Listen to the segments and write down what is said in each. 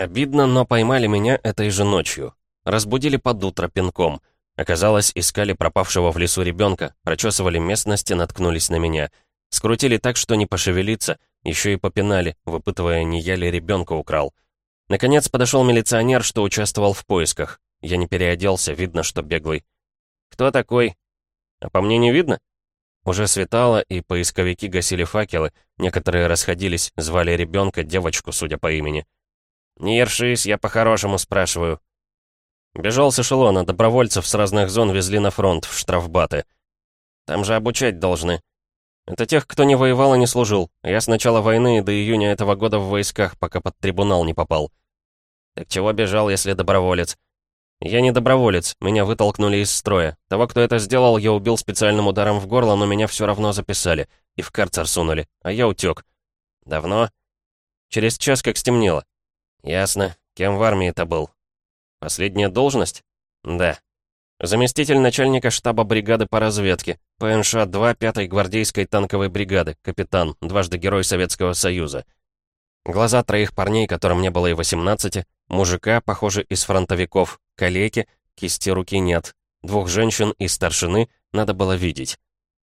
Обидно, но поймали меня этой же ночью. Разбудили под утро пинком. Оказалось, искали пропавшего в лесу ребенка, прочесывали местности, наткнулись на меня. Скрутили так, что не пошевелиться, еще и попинали, выпытывая, не я ли ребенка украл. Наконец подошел милиционер, что участвовал в поисках. Я не переоделся, видно, что беглый. «Кто такой?» «А по мне не видно?» Уже светало, и поисковики гасили факелы, некоторые расходились, звали ребенка, девочку, судя по имени. «Не ершись, я по-хорошему спрашиваю». Бежал с эшелона, добровольцев с разных зон везли на фронт, в штрафбаты. Там же обучать должны. Это тех, кто не воевал и не служил. Я с начала войны до июня этого года в войсках, пока под трибунал не попал. Так чего бежал, если доброволец? Я не доброволец, меня вытолкнули из строя. Того, кто это сделал, я убил специальным ударом в горло, но меня все равно записали. И в карцер сунули, а я утек. Давно? Через час как стемнело. Ясно. Кем в армии это был? Последняя должность? Да. Заместитель начальника штаба бригады по разведке, ПНШ-2 5-й гвардейской танковой бригады, капитан, дважды Герой Советского Союза. Глаза троих парней, которым не было и 18, мужика, похоже, из фронтовиков, калеки, кисти руки нет, двух женщин и старшины надо было видеть.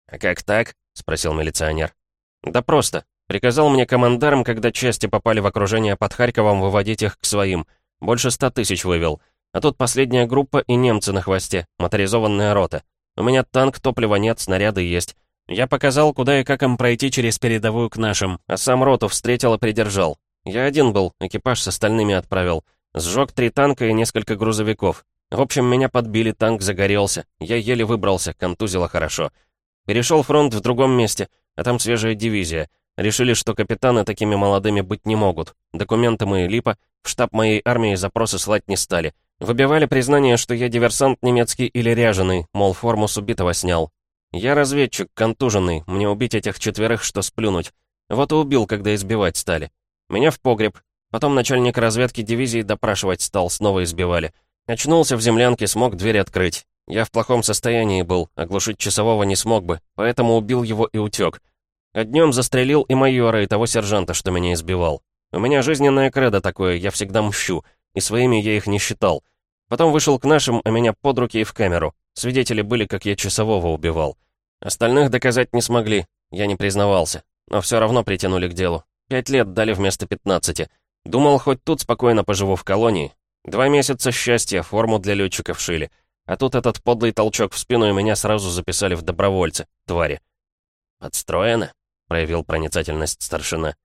«А как так?» — спросил милиционер. «Да просто. Приказал мне командарм, когда части попали в окружение под Харьковом, выводить их к своим. Больше ста тысяч вывел. А тут последняя группа и немцы на хвосте, моторизованная рота. У меня танк, топлива нет, снаряды есть. Я показал, куда и как им пройти через передовую к нашим, а сам роту встретил и придержал. Я один был, экипаж с остальными отправил. Сжег три танка и несколько грузовиков. В общем, меня подбили, танк загорелся. Я еле выбрался, контузило хорошо. Перешел фронт в другом месте, а там свежая дивизия. Решили, что капитаны такими молодыми быть не могут. Документы мои липа, в штаб моей армии запросы слать не стали. Выбивали признание, что я диверсант немецкий или ряженый, мол, форму с убитого снял. Я разведчик, контуженный, мне убить этих четверых, что сплюнуть. Вот и убил, когда избивать стали. Меня в погреб. Потом начальник разведки дивизии допрашивать стал, снова избивали. Очнулся в землянке, смог дверь открыть. Я в плохом состоянии был, оглушить часового не смог бы, поэтому убил его и утек. Днем застрелил и майора, и того сержанта, что меня избивал. У меня жизненное кредо такое, я всегда мщу и своими я их не считал. Потом вышел к нашим, а меня под руки и в камеру. Свидетели были, как я часового убивал. Остальных доказать не смогли, я не признавался. Но все равно притянули к делу. Пять лет дали вместо пятнадцати. Думал, хоть тут спокойно поживу в колонии. Два месяца счастья, форму для летчиков шили. А тут этот подлый толчок в спину, и меня сразу записали в добровольцы, твари. «Подстроено?» — проявил проницательность старшина.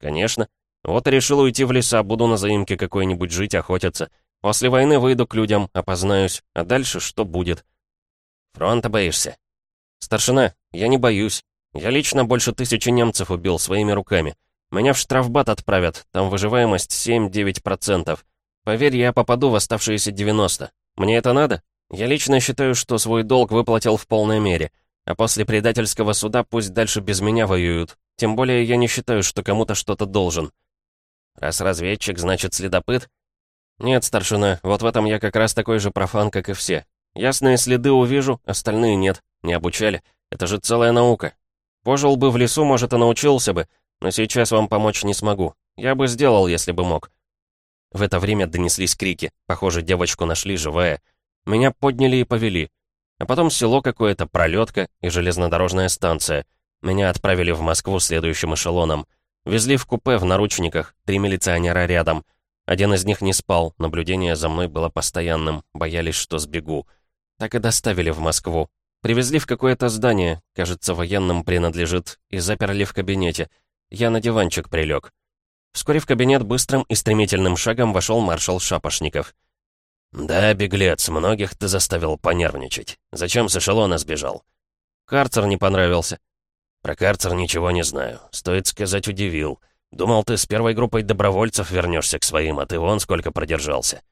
«Конечно. Вот и решил уйти в леса, буду на заимке какой-нибудь жить, охотиться. После войны выйду к людям, опознаюсь, а дальше что будет? Фронта боишься? Старшина, я не боюсь. Я лично больше тысячи немцев убил своими руками. Меня в штрафбат отправят, там выживаемость 7-9%. Поверь, я попаду в оставшиеся 90. Мне это надо? Я лично считаю, что свой долг выплатил в полной мере. А после предательского суда пусть дальше без меня воюют. Тем более я не считаю, что кому-то что-то должен. Раз разведчик, значит следопыт? Нет, старшина, вот в этом я как раз такой же профан, как и все. Ясные следы увижу, остальные нет. Не обучали. Это же целая наука. Пожил бы в лесу, может, и научился бы, но сейчас вам помочь не смогу. Я бы сделал, если бы мог. В это время донеслись крики. Похоже, девочку нашли живая. Меня подняли и повели. А потом село какое-то, пролетка и железнодорожная станция. Меня отправили в Москву следующим эшелоном. Везли в купе в наручниках, три милиционера рядом. Один из них не спал, наблюдение за мной было постоянным, боялись, что сбегу. Так и доставили в Москву. Привезли в какое-то здание, кажется, военным принадлежит, и заперли в кабинете. Я на диванчик прилег. Вскоре в кабинет быстрым и стремительным шагом вошел маршал Шапошников. «Да, беглец, многих ты заставил понервничать. Зачем с эшелона сбежал?» «Карцер не понравился». Про карцер ничего не знаю. Стоит сказать, удивил. Думал, ты с первой группой добровольцев вернешься к своим, а ты вон сколько продержался.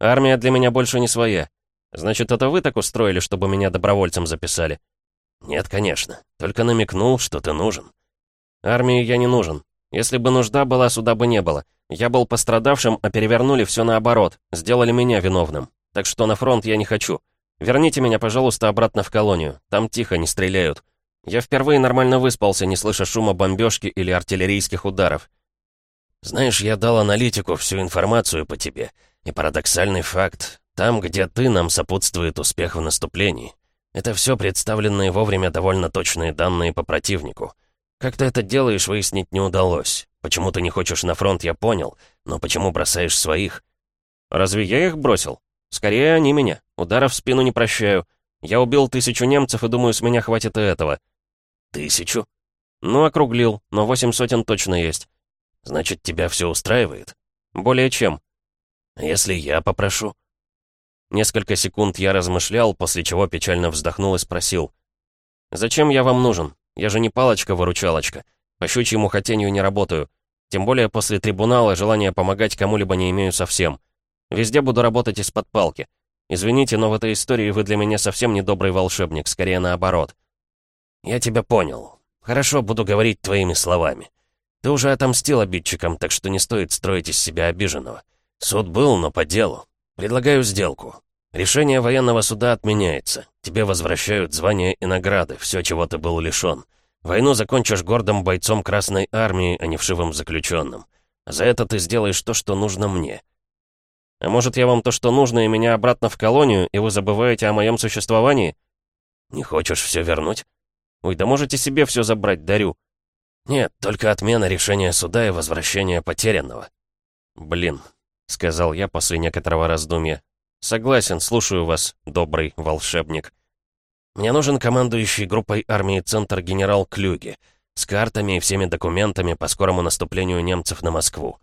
Армия для меня больше не своя. Значит, это вы так устроили, чтобы меня добровольцем записали? Нет, конечно. Только намекнул, что ты нужен. Армии я не нужен. Если бы нужда была, суда бы не было. Я был пострадавшим, а перевернули все наоборот. Сделали меня виновным. Так что на фронт я не хочу. Верните меня, пожалуйста, обратно в колонию. Там тихо, не стреляют. Я впервые нормально выспался, не слыша шума бомбежки или артиллерийских ударов. Знаешь, я дал аналитику всю информацию по тебе. И парадоксальный факт. Там, где ты, нам сопутствует успех в наступлении. Это все представленные вовремя довольно точные данные по противнику. Как ты это делаешь, выяснить не удалось. Почему ты не хочешь на фронт, я понял. Но почему бросаешь своих? Разве я их бросил? Скорее, они меня. Удара в спину не прощаю. Я убил тысячу немцев и думаю, с меня хватит и этого. Тысячу? Ну, округлил, но восемь сотен точно есть. Значит, тебя все устраивает? Более чем. Если я попрошу? Несколько секунд я размышлял, после чего печально вздохнул и спросил. «Зачем я вам нужен? Я же не палочка-выручалочка. По щучьему хотению не работаю. Тем более после трибунала желания помогать кому-либо не имею совсем. Везде буду работать из-под палки. Извините, но в этой истории вы для меня совсем не добрый волшебник, скорее наоборот». «Я тебя понял. Хорошо, буду говорить твоими словами. Ты уже отомстил обидчикам, так что не стоит строить из себя обиженного. Суд был, но по делу. Предлагаю сделку. Решение военного суда отменяется. Тебе возвращают звания и награды, все, чего ты был лишен. Войну закончишь гордым бойцом Красной Армии, а не вшивым заключенным. За это ты сделаешь то, что нужно мне. А может, я вам то, что нужно, и меня обратно в колонию, и вы забываете о моем существовании? Не хочешь все вернуть? Ой, да можете себе все забрать, дарю. Нет, только отмена решения суда и возвращение потерянного. Блин, — сказал я после некоторого раздумья. «Согласен, слушаю вас, добрый волшебник. Мне нужен командующий группой армии «Центр» генерал Клюги, с картами и всеми документами по скорому наступлению немцев на Москву».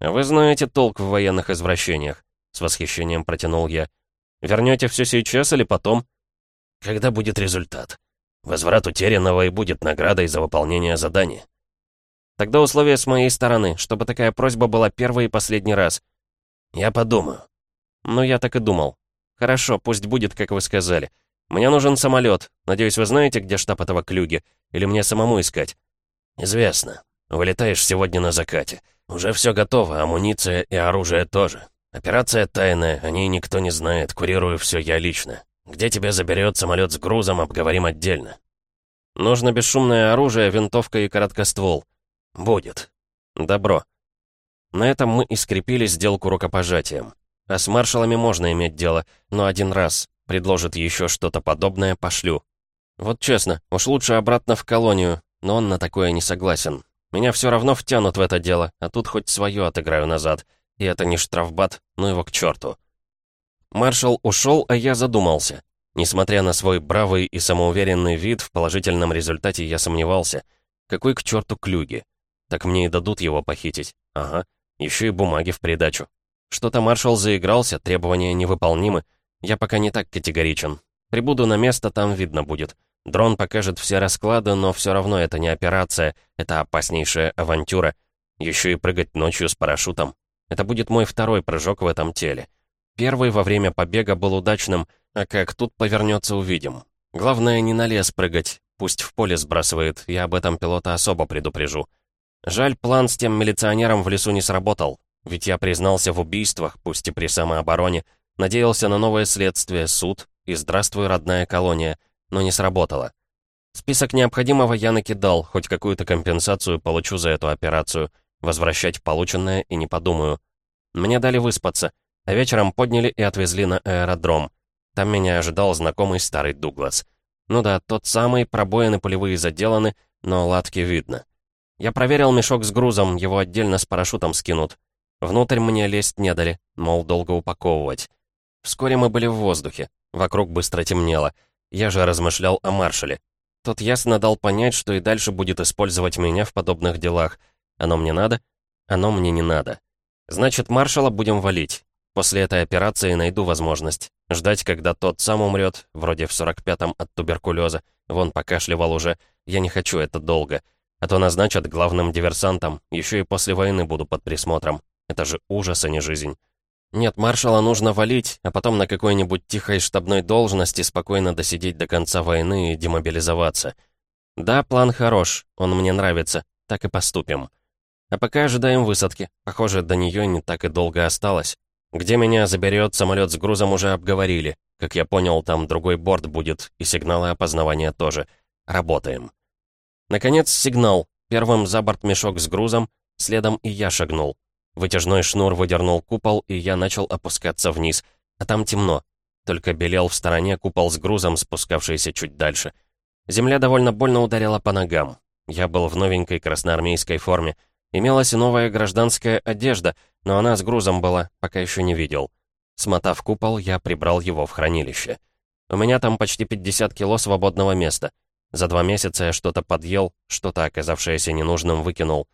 «Вы знаете толк в военных извращениях», — с восхищением протянул я. «Вернете все сейчас или потом?» «Когда будет результат? Возврат утерянного и будет наградой за выполнение задания». Тогда условие с моей стороны, чтобы такая просьба была первый и последний раз. Я подумаю. Ну, я так и думал. Хорошо, пусть будет, как вы сказали. Мне нужен самолет. Надеюсь, вы знаете, где штаб этого клюги? Или мне самому искать? Известно. Вылетаешь сегодня на закате. Уже все готово, амуниция и оружие тоже. Операция тайная, о ней никто не знает, курирую все я лично. Где тебя заберет самолет с грузом, обговорим отдельно. Нужно бесшумное оружие, винтовка и короткоствол. «Будет». «Добро». На этом мы и скрепили сделку рукопожатием. А с маршалами можно иметь дело, но один раз. Предложит еще что-то подобное, пошлю. Вот честно, уж лучше обратно в колонию, но он на такое не согласен. Меня все равно втянут в это дело, а тут хоть свое отыграю назад. И это не штрафбат, ну его к черту. Маршал ушел, а я задумался. Несмотря на свой бравый и самоуверенный вид, в положительном результате я сомневался. Какой к черту клюги? Так мне и дадут его похитить. Ага. Еще и бумаги в придачу. Что-то маршал заигрался, требования невыполнимы. Я пока не так категоричен. Прибуду на место, там видно будет. Дрон покажет все расклады, но все равно это не операция, это опаснейшая авантюра. Еще и прыгать ночью с парашютом. Это будет мой второй прыжок в этом теле. Первый во время побега был удачным, а как тут повернется, увидим. Главное, не на лес прыгать. Пусть в поле сбрасывает, я об этом пилота особо предупрежу. Жаль, план с тем милиционером в лесу не сработал, ведь я признался в убийствах, пусть и при самообороне, надеялся на новое следствие, суд и здравствуй, родная колония, но не сработало. Список необходимого я накидал, хоть какую-то компенсацию получу за эту операцию, возвращать полученное и не подумаю. Мне дали выспаться, а вечером подняли и отвезли на аэродром. Там меня ожидал знакомый старый Дуглас. Ну да, тот самый, пробоины полевые заделаны, но ладки видно. Я проверил мешок с грузом, его отдельно с парашютом скинут. Внутрь мне лезть не дали, мол, долго упаковывать. Вскоре мы были в воздухе. Вокруг быстро темнело. Я же размышлял о маршале. Тот ясно дал понять, что и дальше будет использовать меня в подобных делах. Оно мне надо? Оно мне не надо. Значит, маршала будем валить. После этой операции найду возможность. Ждать, когда тот сам умрет, вроде в 45-м от туберкулеза. Вон покашливал уже. Я не хочу это долго. А то назначат главным диверсантом, еще и после войны буду под присмотром. Это же ужас, а не жизнь. Нет, маршала нужно валить, а потом на какой-нибудь тихой штабной должности спокойно досидеть до конца войны и демобилизоваться. Да, план хорош, он мне нравится, так и поступим. А пока ожидаем высадки. Похоже, до нее не так и долго осталось. Где меня заберет самолет с грузом уже обговорили. Как я понял, там другой борт будет, и сигналы опознавания тоже. Работаем. Наконец, сигнал. Первым за борт мешок с грузом, Следом и я шагнул. Вытяжной шнур выдернул купол, и я начал опускаться вниз. А там темно. Только белел в стороне купол с грузом, спускавшийся чуть дальше. Земля довольно больно ударила по ногам. Я был в новенькой красноармейской форме. Имелась и новая гражданская одежда, но она с грузом была, пока еще не видел. Смотав купол, я прибрал его в хранилище. У меня там почти 50 кило свободного места. За два месяца я что-то подъел, что-то, оказавшееся ненужным, выкинул.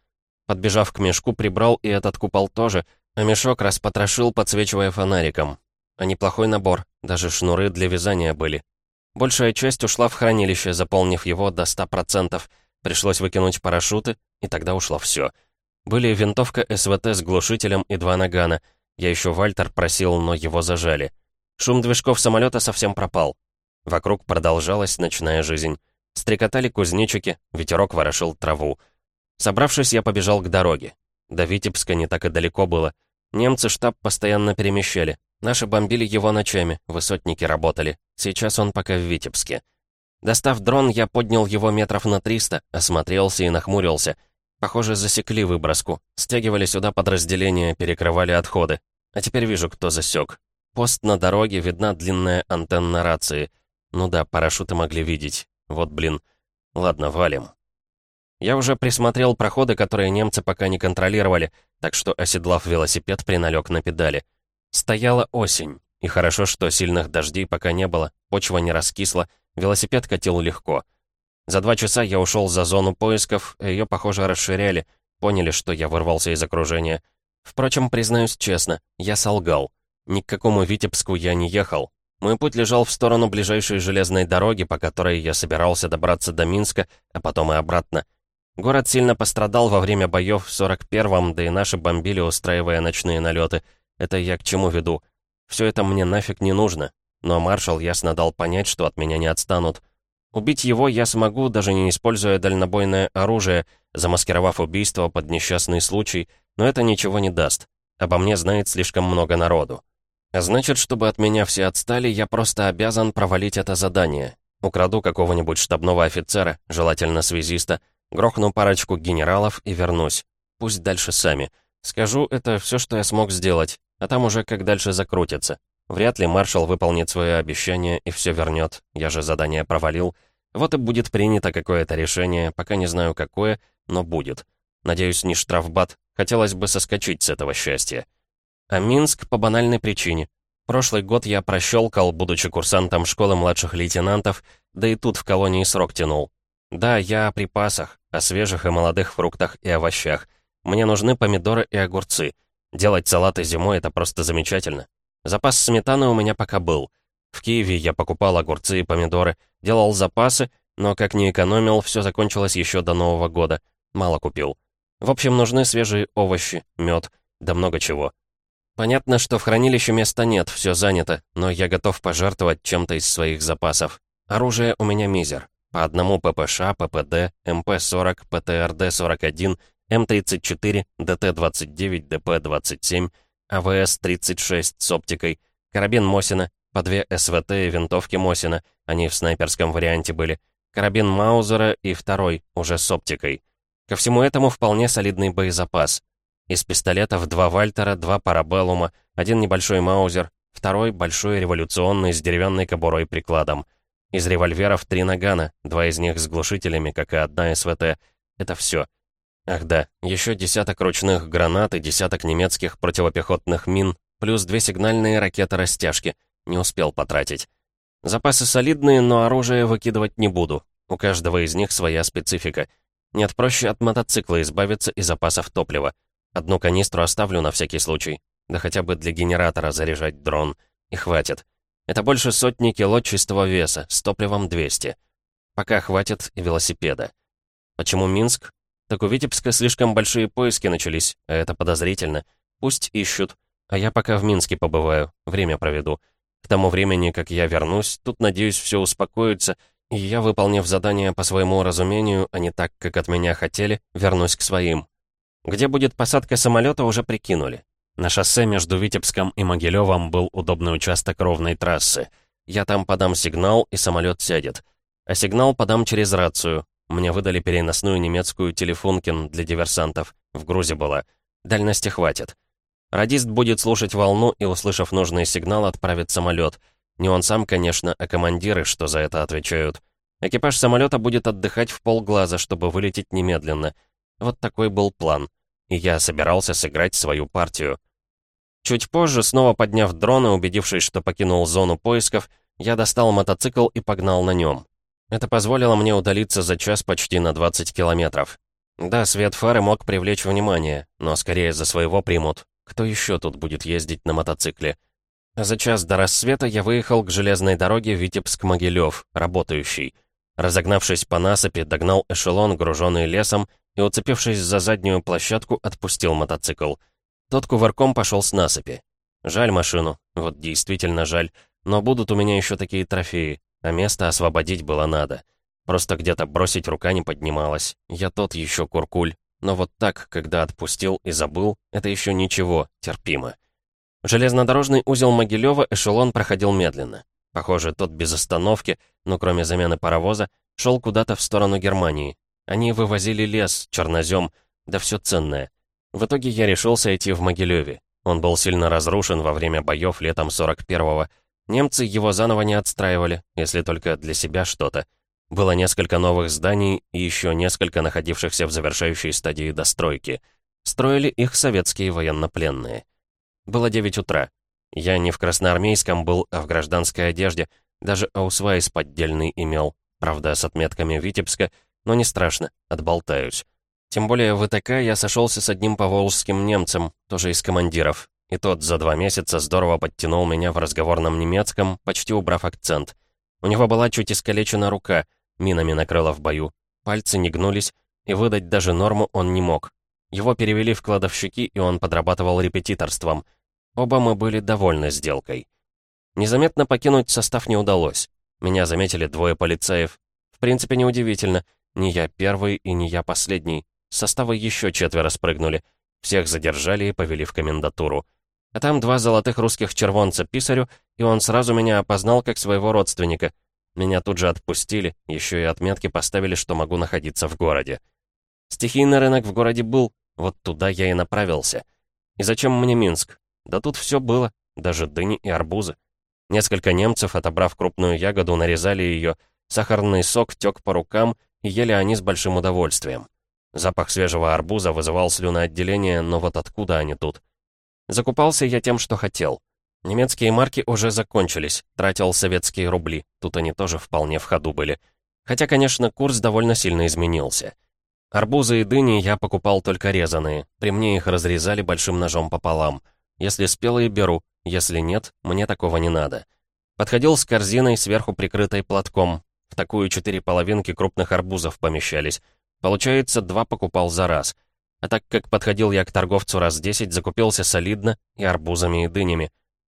Подбежав к мешку, прибрал и этот купол тоже, а мешок распотрошил, подсвечивая фонариком. А неплохой набор, даже шнуры для вязания были. Большая часть ушла в хранилище, заполнив его до 100%. Пришлось выкинуть парашюты, и тогда ушло все. Были винтовка СВТ с глушителем и два нагана. Я еще Вальтер просил, но его зажали. Шум движков самолета совсем пропал. Вокруг продолжалась ночная жизнь. Стрекотали кузнечики, ветерок ворошил траву. Собравшись, я побежал к дороге. До Витебска не так и далеко было. Немцы штаб постоянно перемещали. Наши бомбили его ночами, высотники работали. Сейчас он пока в Витебске. Достав дрон, я поднял его метров на 300, осмотрелся и нахмурился. Похоже, засекли выброску. Стягивали сюда подразделения, перекрывали отходы. А теперь вижу, кто засек. Пост на дороге, видна длинная антенна рации. Ну да, парашюты могли видеть. Вот блин. Ладно, валим. Я уже присмотрел проходы, которые немцы пока не контролировали, так что, оседлав велосипед, приналег на педали. Стояла осень, и хорошо, что сильных дождей пока не было, почва не раскисла, велосипед катил легко. За два часа я ушел за зону поисков, ее, похоже, расширяли, поняли, что я вырвался из окружения. Впрочем, признаюсь честно, я солгал. Ни к какому Витебску я не ехал. Мой путь лежал в сторону ближайшей железной дороги, по которой я собирался добраться до Минска, а потом и обратно. Город сильно пострадал во время боев в 41-м, да и наши бомбили, устраивая ночные налеты. Это я к чему веду? Все это мне нафиг не нужно. Но маршал ясно дал понять, что от меня не отстанут. Убить его я смогу, даже не используя дальнобойное оружие, замаскировав убийство под несчастный случай, но это ничего не даст. Обо мне знает слишком много народу. А значит, чтобы от меня все отстали, я просто обязан провалить это задание. Украду какого-нибудь штабного офицера, желательно связиста, Грохну парочку генералов и вернусь. Пусть дальше сами. Скажу, это все, что я смог сделать, а там уже как дальше закрутится. Вряд ли маршал выполнит свое обещание и все вернет. Я же задание провалил. Вот и будет принято какое-то решение, пока не знаю какое, но будет. Надеюсь, не штрафбат. Хотелось бы соскочить с этого счастья. А Минск по банальной причине. Прошлый год я прощелкал, будучи курсантом школы младших лейтенантов, да и тут в колонии срок тянул. Да, я о припасах, о свежих и молодых фруктах и овощах. Мне нужны помидоры и огурцы. Делать салаты зимой — это просто замечательно. Запас сметаны у меня пока был. В Киеве я покупал огурцы и помидоры, делал запасы, но как не экономил, все закончилось еще до Нового года. Мало купил. В общем, нужны свежие овощи, мед, да много чего. Понятно, что в хранилище места нет, все занято, но я готов пожертвовать чем-то из своих запасов. Оружие у меня мизер. По одному ППШ, ППД, МП-40, ПТРД-41, М-34, ДТ-29, ДП-27, АВС-36 с оптикой, карабин Мосина, по две СВТ и винтовки Мосина, они в снайперском варианте были, карабин Маузера и второй, уже с оптикой. Ко всему этому вполне солидный боезапас. Из пистолетов два Вальтера, два Парабеллума, один небольшой Маузер, второй большой революционный с деревянной кобурой прикладом — из револьверов три нагана, два из них с глушителями, как и одна СВТ. Это все. Ах да, еще десяток ручных гранат и десяток немецких противопехотных мин, плюс две сигнальные ракеты-растяжки. Не успел потратить. Запасы солидные, но оружие выкидывать не буду. У каждого из них своя специфика. Нет, проще от мотоцикла избавиться и запасов топлива. Одну канистру оставлю на всякий случай. Да хотя бы для генератора заряжать дрон. И хватит. Это больше сотни кило чистого веса, с топливом 200. Пока хватит и велосипеда. Почему Минск? Так у Витебска слишком большие поиски начались, а это подозрительно. Пусть ищут, а я пока в Минске побываю, время проведу. К тому времени, как я вернусь, тут, надеюсь, все успокоится, и я, выполнив задание по своему разумению, а не так, как от меня хотели, вернусь к своим. Где будет посадка самолета, уже прикинули. На шоссе между Витебском и Могилевом был удобный участок ровной трассы. Я там подам сигнал, и самолет сядет. А сигнал подам через рацию. Мне выдали переносную немецкую телефонкин для диверсантов. В грузе была. Дальности хватит. Радист будет слушать волну и, услышав нужный сигнал, отправит самолет. Не он сам, конечно, а командиры, что за это отвечают. Экипаж самолета будет отдыхать в полглаза, чтобы вылететь немедленно. Вот такой был план. И я собирался сыграть свою партию. Чуть позже, снова подняв дрон и убедившись, что покинул зону поисков, я достал мотоцикл и погнал на нем. Это позволило мне удалиться за час почти на 20 километров. Да, свет фары мог привлечь внимание, но скорее за своего примут. Кто еще тут будет ездить на мотоцикле? За час до рассвета я выехал к железной дороге Витебск-Могилев, работающий. Разогнавшись по насыпи, догнал эшелон, груженный лесом, и, уцепившись за заднюю площадку, отпустил мотоцикл. Тот кувырком пошел с насыпи. Жаль машину, вот действительно жаль, но будут у меня еще такие трофеи, а место освободить было надо. Просто где-то бросить рука не поднималась. Я тот еще куркуль. Но вот так, когда отпустил и забыл, это еще ничего, терпимо. Железнодорожный узел Могилева эшелон проходил медленно. Похоже, тот без остановки, но кроме замены паровоза, шел куда-то в сторону Германии. Они вывозили лес, чернозем, да все ценное. В итоге я решился идти в Могилеве. Он был сильно разрушен во время боев летом 41-го. Немцы его заново не отстраивали, если только для себя что-то. Было несколько новых зданий и еще несколько находившихся в завершающей стадии достройки. Строили их советские военнопленные. Было 9 утра. Я не в красноармейском был, а в гражданской одежде. Даже аусвайс поддельный имел, правда, с отметками Витебска, но не страшно, отболтаюсь. Тем более в ИТК я сошелся с одним поволжским немцем, тоже из командиров. И тот за два месяца здорово подтянул меня в разговорном немецком, почти убрав акцент. У него была чуть искалечена рука — минами накрыло в бою. Пальцы не гнулись, и выдать даже норму он не мог. Его перевели в кладовщики, и он подрабатывал репетиторством. Оба мы были довольны сделкой. Незаметно покинуть состав не удалось. Меня заметили двое полицаев. В принципе, неудивительно. Не я первый и не я последний. С состава еще четверо спрыгнули. Всех задержали и повели в комендатуру. А там два золотых русских червонца писарю, и он сразу меня опознал как своего родственника. Меня тут же отпустили, еще и отметки поставили, что могу находиться в городе. Стихийный рынок в городе был, вот туда я и направился. И зачем мне Минск? Да тут все было, даже дыни и арбузы. Несколько немцев, отобрав крупную ягоду, нарезали ее, сахарный сок тек по рукам, и ели они с большим удовольствием. Запах свежего арбуза вызывал слюноотделение, но вот откуда они тут? Закупался я тем, что хотел. Немецкие марки уже закончились, тратил советские рубли, тут они тоже вполне в ходу были. Хотя, конечно, курс довольно сильно изменился. Арбузы и дыни я покупал только резаные, при мне их разрезали большим ножом пополам. Если спелые беру, если нет, мне такого не надо. Подходил с корзиной, сверху прикрытой платком. В такую четыре половинки крупных арбузов помещались. Получается, два покупал за раз. А так как подходил я к торговцу раз десять, закупился солидно и арбузами, и дынями.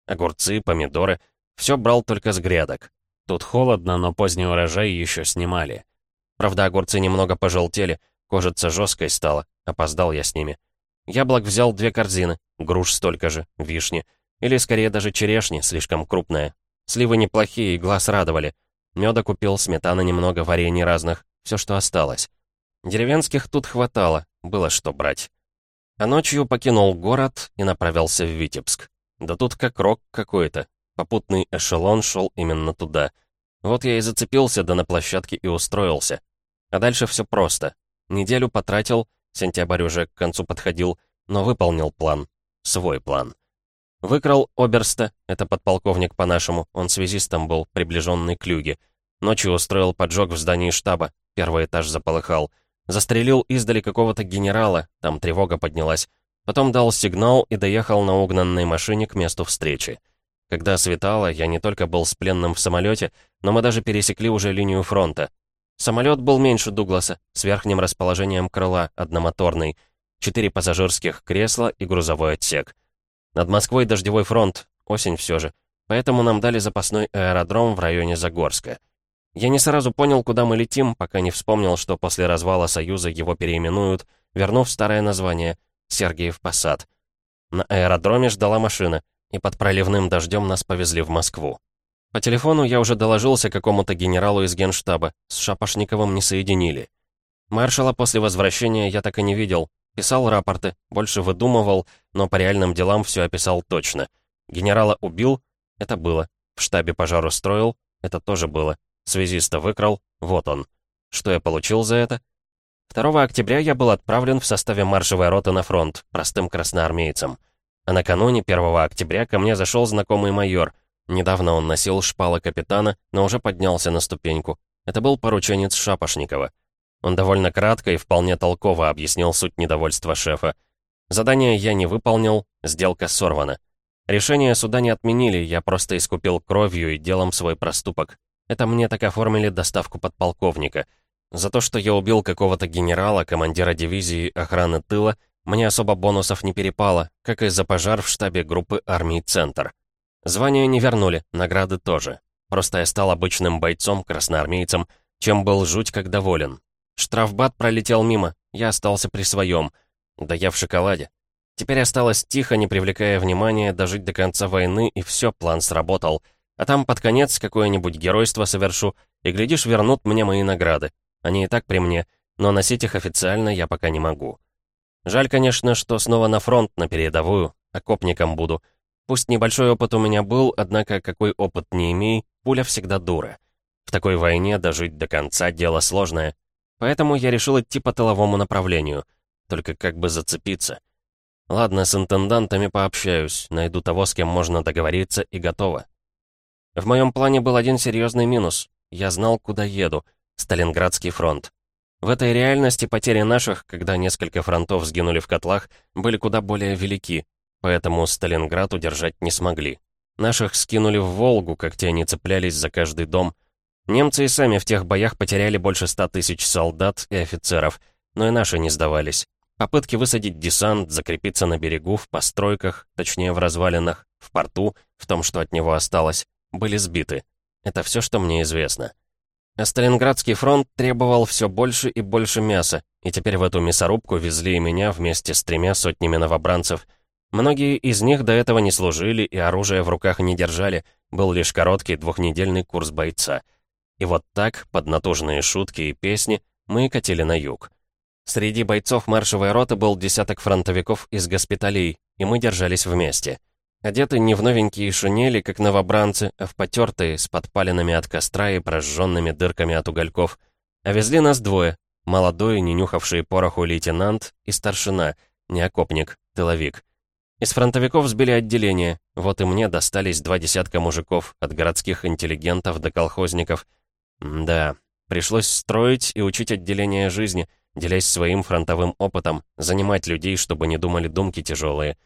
Огурцы, помидоры. Все брал только с грядок. Тут холодно, но поздний урожай еще снимали. Правда, огурцы немного пожелтели, кожица жесткой стала, опоздал я с ними. Яблок взял две корзины, груш столько же, вишни. Или скорее даже черешни, слишком крупная. Сливы неплохие, глаз радовали. Меда купил, сметана немного, варений разных, все, что осталось. Деревенских тут хватало, было что брать. А ночью покинул город и направился в Витебск. Да тут как рок какой-то. Попутный эшелон шел именно туда. Вот я и зацепился, да на площадке и устроился. А дальше все просто. Неделю потратил, сентябрь уже к концу подходил, но выполнил план. Свой план. Выкрал Оберста, это подполковник по-нашему, он связистом был, приближенный к Люге. Ночью устроил поджог в здании штаба, первый этаж заполыхал. Застрелил издали какого-то генерала, там тревога поднялась. Потом дал сигнал и доехал на угнанной машине к месту встречи. Когда светало, я не только был с пленным в самолете, но мы даже пересекли уже линию фронта. Самолет был меньше Дугласа, с верхним расположением крыла, одномоторный. Четыре пассажирских кресла и грузовой отсек. Над Москвой дождевой фронт, осень все же. Поэтому нам дали запасной аэродром в районе Загорска. Я не сразу понял, куда мы летим, пока не вспомнил, что после развала Союза его переименуют, вернув старое название Сергиев Посад. На аэродроме ждала машина, и под проливным дождем нас повезли в Москву. По телефону я уже доложился какому-то генералу из генштаба, с Шапошниковым не соединили. Маршала после возвращения я так и не видел, Писал рапорты, больше выдумывал, но по реальным делам все описал точно. Генерала убил? Это было. В штабе пожар устроил? Это тоже было. Связиста выкрал? Вот он. Что я получил за это? 2 октября я был отправлен в составе маршевой роты на фронт, простым красноармейцем. А накануне 1 октября ко мне зашел знакомый майор. Недавно он носил шпалы капитана, но уже поднялся на ступеньку. Это был порученец Шапошникова. Он довольно кратко и вполне толково объяснил суть недовольства шефа. Задание я не выполнил, сделка сорвана. Решение суда не отменили, я просто искупил кровью и делом свой проступок. Это мне так оформили доставку подполковника. За то, что я убил какого-то генерала, командира дивизии охраны тыла, мне особо бонусов не перепало, как и за пожар в штабе группы армии «Центр». Звания не вернули, награды тоже. Просто я стал обычным бойцом, красноармейцем, чем был жуть как доволен. Штрафбат пролетел мимо, я остался при своем. Да я в шоколаде. Теперь осталось тихо, не привлекая внимания, дожить до конца войны, и все, план сработал. А там под конец какое-нибудь геройство совершу, и, глядишь, вернут мне мои награды. Они и так при мне, но носить их официально я пока не могу. Жаль, конечно, что снова на фронт, на передовую, окопником буду. Пусть небольшой опыт у меня был, однако какой опыт не имей, пуля всегда дура. В такой войне дожить до конца дело сложное. Поэтому я решил идти по тыловому направлению. Только как бы зацепиться. Ладно, с интендантами пообщаюсь, найду того, с кем можно договориться, и готово. В моем плане был один серьезный минус. Я знал, куда еду. Сталинградский фронт. В этой реальности потери наших, когда несколько фронтов сгинули в котлах, были куда более велики, поэтому Сталинград удержать не смогли. Наших скинули в Волгу, как те они цеплялись за каждый дом. Немцы и сами в тех боях потеряли больше ста тысяч солдат и офицеров, но и наши не сдавались. Попытки высадить десант, закрепиться на берегу, в постройках, точнее в развалинах, в порту, в том, что от него осталось, были сбиты. Это все, что мне известно. А Сталинградский фронт требовал все больше и больше мяса, и теперь в эту мясорубку везли и меня вместе с тремя сотнями новобранцев, Многие из них до этого не служили и оружие в руках не держали, был лишь короткий двухнедельный курс бойца. И вот так, под натужные шутки и песни, мы катили на юг. Среди бойцов маршевой роты был десяток фронтовиков из госпиталей, и мы держались вместе. Одеты не в новенькие шинели, как новобранцы, а в потертые, с подпалинами от костра и прожженными дырками от угольков. А везли нас двое, молодой, не нюхавший пороху лейтенант и старшина, не окопник, тыловик. Из фронтовиков сбили отделение, вот и мне достались два десятка мужиков, от городских интеллигентов до колхозников. М да, пришлось строить и учить отделение жизни, делясь своим фронтовым опытом, занимать людей, чтобы не думали думки тяжелые.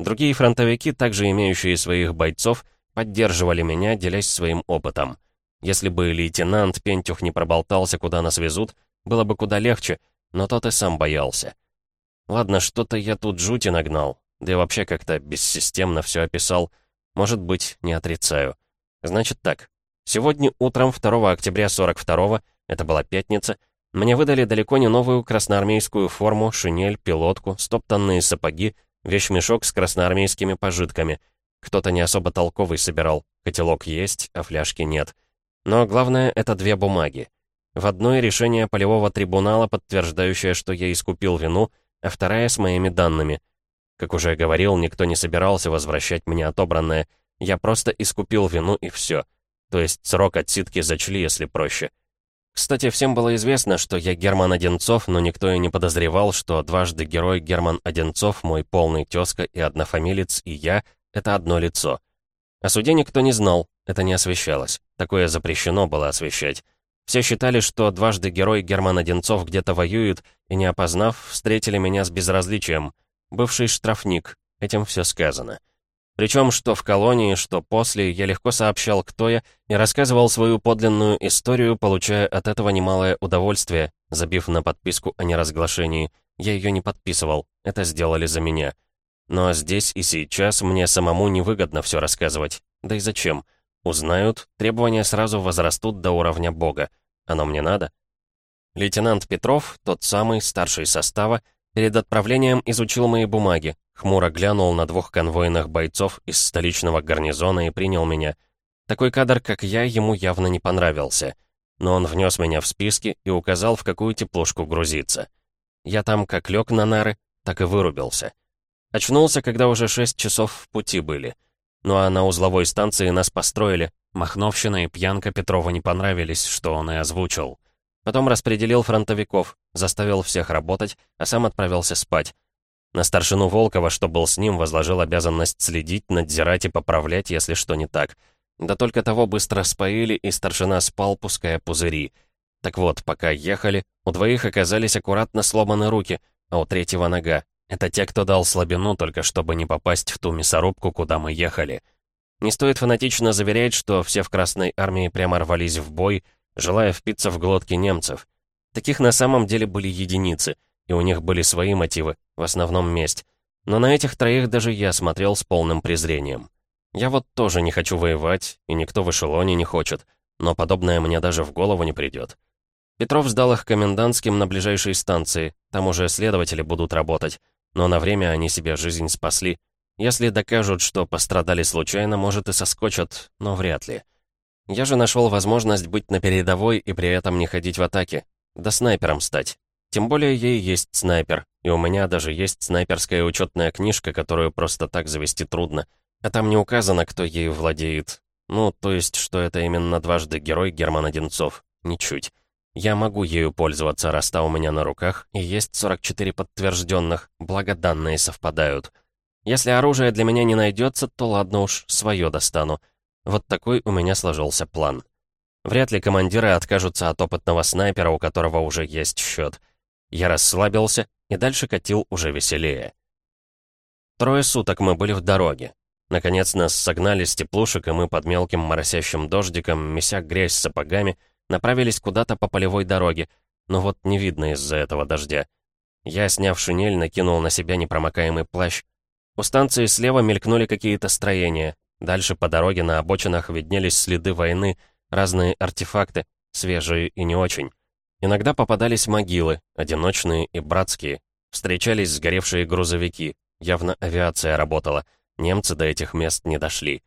Другие фронтовики, также имеющие своих бойцов, поддерживали меня, делясь своим опытом. Если бы лейтенант Пентюх не проболтался, куда нас везут, было бы куда легче, но тот и сам боялся. Ладно, что-то я тут жути нагнал, да и вообще как-то бессистемно все описал. Может быть, не отрицаю. Значит так. Сегодня утром 2 октября 42-го, это была пятница, мне выдали далеко не новую красноармейскую форму, шинель, пилотку, стоптанные сапоги, вещмешок с красноармейскими пожитками. Кто-то не особо толковый собирал. Котелок есть, а фляжки нет. Но главное — это две бумаги. В одной решение полевого трибунала, подтверждающее, что я искупил вину, а вторая с моими данными. Как уже говорил, никто не собирался возвращать мне отобранное. Я просто искупил вину и все. То есть срок отсидки зачли, если проще. Кстати, всем было известно, что я Герман Одинцов, но никто и не подозревал, что дважды герой Герман Одинцов, мой полный тезка и однофамилец, и я — это одно лицо. О суде никто не знал, это не освещалось. Такое запрещено было освещать. Все считали, что дважды герой Герман Одинцов где-то воюет, и, не опознав, встретили меня с безразличием — Бывший штрафник, этим все сказано. Причем, что в колонии, что после, я легко сообщал, кто я, и рассказывал свою подлинную историю, получая от этого немалое удовольствие, забив на подписку о неразглашении. Я ее не подписывал, это сделали за меня. Но здесь и сейчас мне самому невыгодно все рассказывать. Да и зачем? Узнают, требования сразу возрастут до уровня бога. Оно мне надо? Лейтенант Петров, тот самый, старший состава, Перед отправлением изучил мои бумаги, хмуро глянул на двух конвойных бойцов из столичного гарнизона и принял меня. Такой кадр, как я, ему явно не понравился. Но он внес меня в списки и указал, в какую теплушку грузиться. Я там как лег на нары, так и вырубился. Очнулся, когда уже шесть часов в пути были. Ну а на узловой станции нас построили. Махновщина и пьянка Петрова не понравились, что он и озвучил. Потом распределил фронтовиков, заставил всех работать, а сам отправился спать. На старшину Волкова, что был с ним, возложил обязанность следить, надзирать и поправлять, если что не так. Да только того быстро споили, и старшина спал, пуская пузыри. Так вот, пока ехали, у двоих оказались аккуратно сломаны руки, а у третьего нога. Это те, кто дал слабину, только чтобы не попасть в ту мясорубку, куда мы ехали. Не стоит фанатично заверять, что все в Красной Армии прямо рвались в бой, желая впиться в глотки немцев. Таких на самом деле были единицы, и у них были свои мотивы, в основном месть. Но на этих троих даже я смотрел с полным презрением. Я вот тоже не хочу воевать, и никто в эшелоне не хочет, но подобное мне даже в голову не придет. Петров сдал их комендантским на ближайшей станции, там уже следователи будут работать, но на время они себе жизнь спасли. Если докажут, что пострадали случайно, может и соскочат, но вряд ли. Я же нашел возможность быть на передовой и при этом не ходить в атаке, да снайпером стать. Тем более ей есть снайпер, и у меня даже есть снайперская учетная книжка, которую просто так завести трудно. А там не указано, кто ею владеет. Ну, то есть, что это именно дважды герой Герман Одинцов. Ничуть. Я могу ею пользоваться, раз та у меня на руках, и есть 44 подтвержденных, благо данные совпадают. Если оружие для меня не найдется, то ладно уж, свое достану. Вот такой у меня сложился план. Вряд ли командиры откажутся от опытного снайпера, у которого уже есть счет. Я расслабился и дальше катил уже веселее. Трое суток мы были в дороге. Наконец нас согнали с теплушек, и мы под мелким моросящим дождиком, меся грязь сапогами, направились куда-то по полевой дороге, но вот не видно из-за этого дождя. Я, сняв шинель, накинул на себя непромокаемый плащ. У станции слева мелькнули какие-то строения. Дальше по дороге на обочинах виднелись следы войны, разные артефакты, свежие и не очень. Иногда попадались могилы, одиночные и братские. Встречались сгоревшие грузовики. Явно авиация работала. Немцы до этих мест не дошли.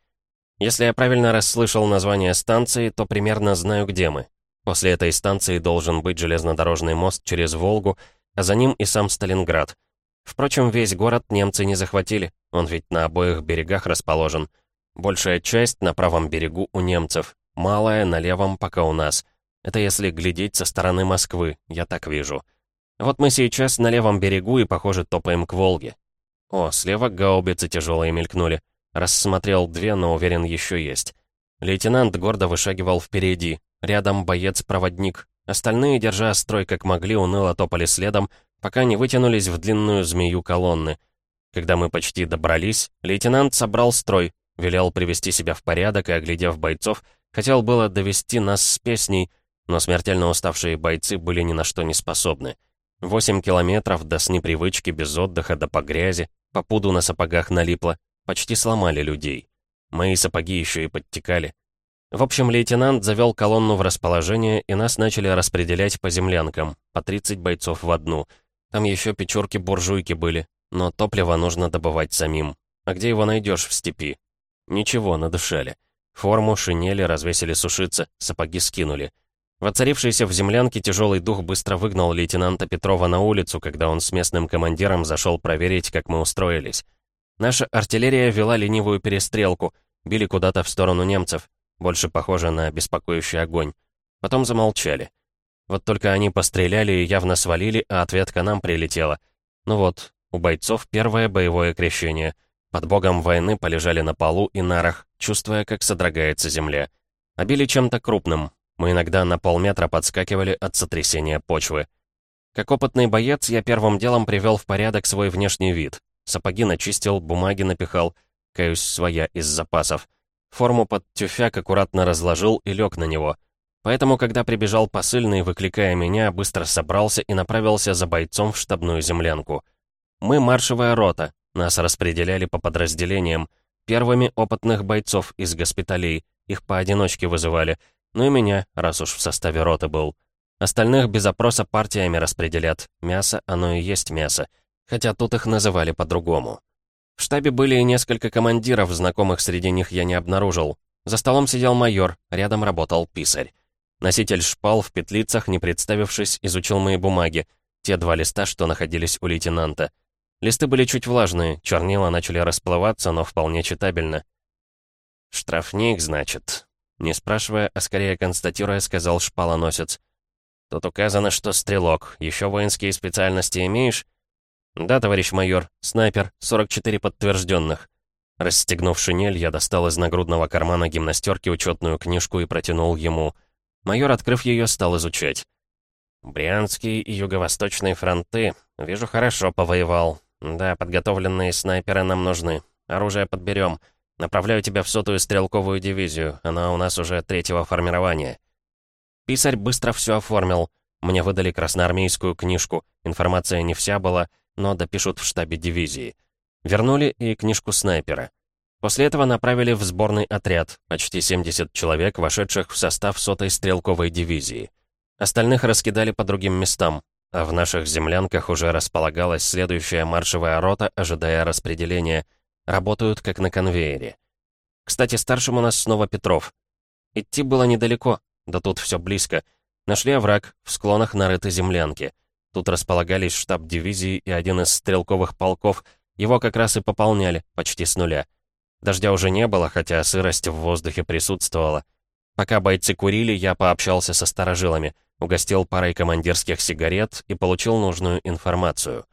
Если я правильно расслышал название станции, то примерно знаю, где мы. После этой станции должен быть железнодорожный мост через Волгу, а за ним и сам Сталинград. Впрочем, весь город немцы не захватили, он ведь на обоих берегах расположен. Большая часть на правом берегу у немцев, малая на левом пока у нас — это если глядеть со стороны Москвы, я так вижу. Вот мы сейчас на левом берегу и, похоже, топаем к Волге. О, слева гаубицы тяжелые мелькнули. Рассмотрел две, но уверен, еще есть. Лейтенант гордо вышагивал впереди. Рядом боец-проводник. Остальные, держа строй как могли, уныло топали следом, пока не вытянулись в длинную змею колонны. Когда мы почти добрались, лейтенант собрал строй, велел привести себя в порядок и, оглядев бойцов, хотел было довести нас с песней — но смертельно уставшие бойцы были ни на что не способны. Восемь километров до с непривычки, без отдыха, да по грязи, по пуду на сапогах налипло, почти сломали людей. Мои сапоги еще и подтекали. В общем, лейтенант завел колонну в расположение, и нас начали распределять по землянкам, по 30 бойцов в одну. Там еще печурки-буржуйки были, но топливо нужно добывать самим. А где его найдешь в степи? Ничего, надышали. Форму, шинели развесили сушиться, сапоги скинули. Воцарившийся в землянке тяжелый дух быстро выгнал лейтенанта Петрова на улицу, когда он с местным командиром зашел проверить, как мы устроились. Наша артиллерия вела ленивую перестрелку, били куда-то в сторону немцев, больше похоже на беспокоящий огонь. Потом замолчали. Вот только они постреляли и явно свалили, а ответка нам прилетела. Ну вот, у бойцов первое боевое крещение. Под богом войны полежали на полу и нарах, чувствуя, как содрогается земля. Обили чем-то крупным, мы иногда на полметра подскакивали от сотрясения почвы. Как опытный боец, я первым делом привел в порядок свой внешний вид. Сапоги начистил, бумаги напихал, каюсь, своя из запасов. Форму под тюфяк аккуратно разложил и лег на него. Поэтому, когда прибежал посыльный, выкликая меня, быстро собрался и направился за бойцом в штабную землянку. Мы маршевая рота, нас распределяли по подразделениям. Первыми опытных бойцов из госпиталей, их поодиночке вызывали — ну и меня, раз уж в составе роты был. Остальных без опроса партиями распределят. Мясо, оно и есть мясо. Хотя тут их называли по-другому. В штабе были и несколько командиров, знакомых среди них я не обнаружил. За столом сидел майор, рядом работал писарь. Носитель шпал в петлицах, не представившись, изучил мои бумаги, те два листа, что находились у лейтенанта. Листы были чуть влажные, чернила начали расплываться, но вполне читабельно. «Штрафник, значит?» Не спрашивая, а скорее констатируя, сказал шпалоносец. «Тут указано, что стрелок. Еще воинские специальности имеешь?» «Да, товарищ майор. Снайпер. 44 подтвержденных». Расстегнув шинель, я достал из нагрудного кармана гимнастерки учетную книжку и протянул ему. Майор, открыв ее, стал изучать. «Брянские и Юго-Восточные фронты. Вижу, хорошо повоевал. Да, подготовленные снайперы нам нужны. Оружие подберем. Направляю тебя в сотую стрелковую дивизию. Она у нас уже третьего формирования». Писарь быстро все оформил. Мне выдали красноармейскую книжку. Информация не вся была, но допишут в штабе дивизии. Вернули и книжку снайпера. После этого направили в сборный отряд, почти 70 человек, вошедших в состав сотой стрелковой дивизии. Остальных раскидали по другим местам, а в наших землянках уже располагалась следующая маршевая рота, ожидая распределения. Работают как на конвейере. Кстати, старшим у нас снова Петров. Идти было недалеко, да тут все близко. Нашли овраг, в склонах нарыты землянки. Тут располагались штаб дивизии и один из стрелковых полков — его как раз и пополняли, почти с нуля. Дождя уже не было, хотя сырость в воздухе присутствовала. Пока бойцы курили, я пообщался со старожилами, угостил парой командирских сигарет и получил нужную информацию.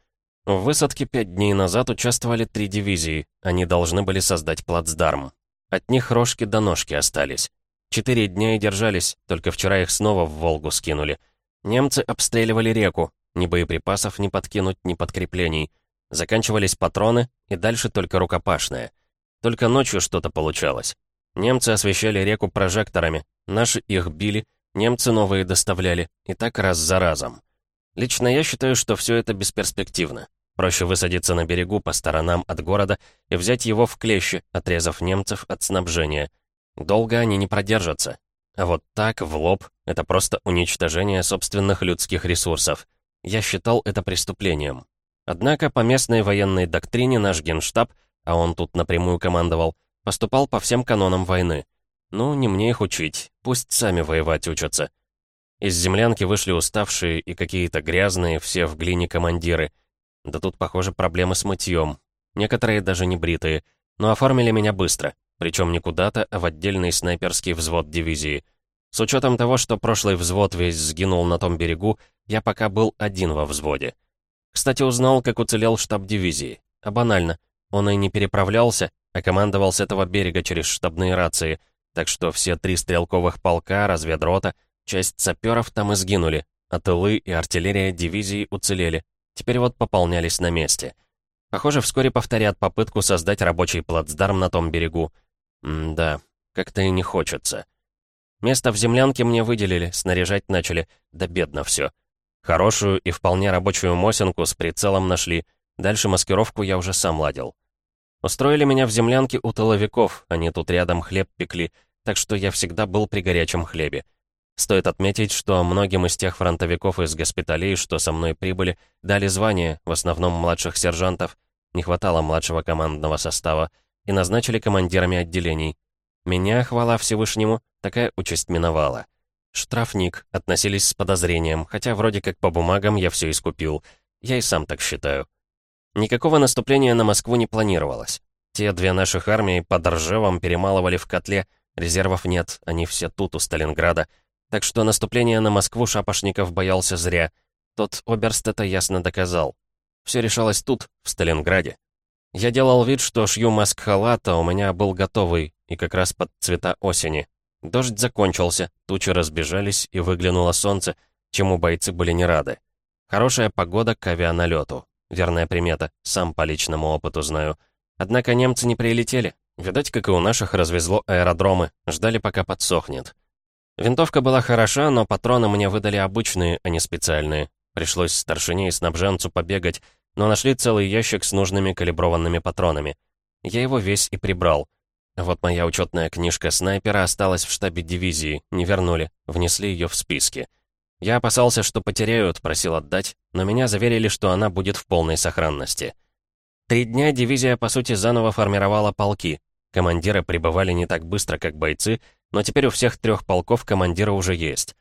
В высадке пять дней назад участвовали три дивизии, они должны были создать плацдарм. От них рожки до ножки остались. Четыре дня и держались, только вчера их снова в Волгу скинули. Немцы обстреливали реку, ни боеприпасов не подкинуть, ни подкреплений. Заканчивались патроны, и дальше только рукопашное. Только ночью что-то получалось. Немцы освещали реку прожекторами, наши их били, немцы новые доставляли, и так раз за разом. Лично я считаю, что все это бесперспективно. Проще высадиться на берегу по сторонам от города и взять его в клещи, отрезав немцев от снабжения. Долго они не продержатся. А вот так, в лоб, это просто уничтожение собственных людских ресурсов. Я считал это преступлением. Однако по местной военной доктрине наш генштаб, а он тут напрямую командовал, поступал по всем канонам войны. Ну, не мне их учить, пусть сами воевать учатся. Из землянки вышли уставшие и какие-то грязные, все в глине командиры. Да тут, похоже, проблемы с мытьем. Некоторые даже не бритые, но оформили меня быстро, причем не куда-то, а в отдельный снайперский взвод дивизии. С учетом того, что прошлый взвод весь сгинул на том берегу, я пока был один во взводе. Кстати, узнал, как уцелел штаб дивизии. А банально. Он и не переправлялся, а командовал с этого берега через штабные рации. Так что все три стрелковых полка, разведрота, часть саперов там и сгинули, а тылы и артиллерия дивизии уцелели. Теперь вот пополнялись на месте. Похоже, вскоре повторят попытку создать рабочий плацдарм на том берегу. М да, как-то и не хочется. Место в землянке мне выделили, снаряжать начали, да бедно все. Хорошую и вполне рабочую Мосинку с прицелом нашли. Дальше маскировку я уже сам ладил. Устроили меня в землянке у тыловиков, они тут рядом хлеб пекли, так что я всегда был при горячем хлебе. Стоит отметить, что многим из тех фронтовиков из госпиталей, что со мной прибыли, дали звания, в основном младших сержантов, не хватало младшего командного состава, и назначили командирами отделений. Меня, хвала Всевышнему, такая участь миновала. Штрафник, относились с подозрением, хотя вроде как по бумагам я все искупил. Я и сам так считаю. Никакого наступления на Москву не планировалось. Те две наших армии под Ржевом перемалывали в котле, резервов нет, они все тут, у Сталинграда. Так что наступление на Москву Шапошников боялся зря. Тот Оберст это ясно доказал. Все решалось тут, в Сталинграде. Я делал вид, что шью маск-халат, а у меня был готовый, и как раз под цвета осени. Дождь закончился, тучи разбежались, и выглянуло солнце, чему бойцы были не рады. Хорошая погода к авианалету. Верная примета, сам по личному опыту знаю. Однако немцы не прилетели. Видать, как и у наших развезло аэродромы, ждали, пока подсохнет. Винтовка была хороша, но патроны мне выдали обычные, а не специальные. Пришлось старшине и снабженцу побегать, но нашли целый ящик с нужными калиброванными патронами. Я его весь и прибрал — вот моя учетная книжка снайпера осталась в штабе дивизии, не вернули, внесли ее в списки. Я опасался, что потеряют, просил отдать, но меня заверили, что она будет в полной сохранности. Три дня дивизия, по сути, заново формировала полки. Командиры прибывали не так быстро, как бойцы, но теперь у всех трех полков командиры уже есть.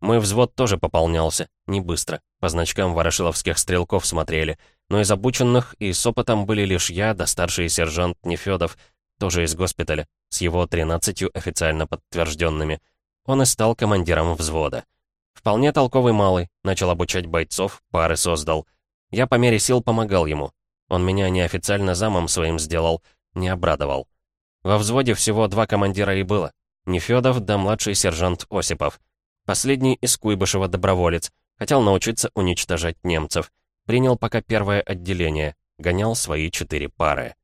Мой взвод тоже пополнялся, не быстро, по значкам ворошиловских стрелков смотрели, но из обученных и с опытом были лишь я да старший сержант Нефёдов, тоже из госпиталя, с его 13 официально подтвержденными. Он и стал командиром взвода. Вполне толковый малый, начал обучать бойцов, пары создал. Я по мере сил помогал ему. Он меня неофициально замом своим сделал, не обрадовал. Во взводе всего два командира и было. Нефёдов да младший сержант Осипов. Последний из Куйбышева доброволец, хотел научиться уничтожать немцев. Принял пока первое отделение, гонял свои четыре пары.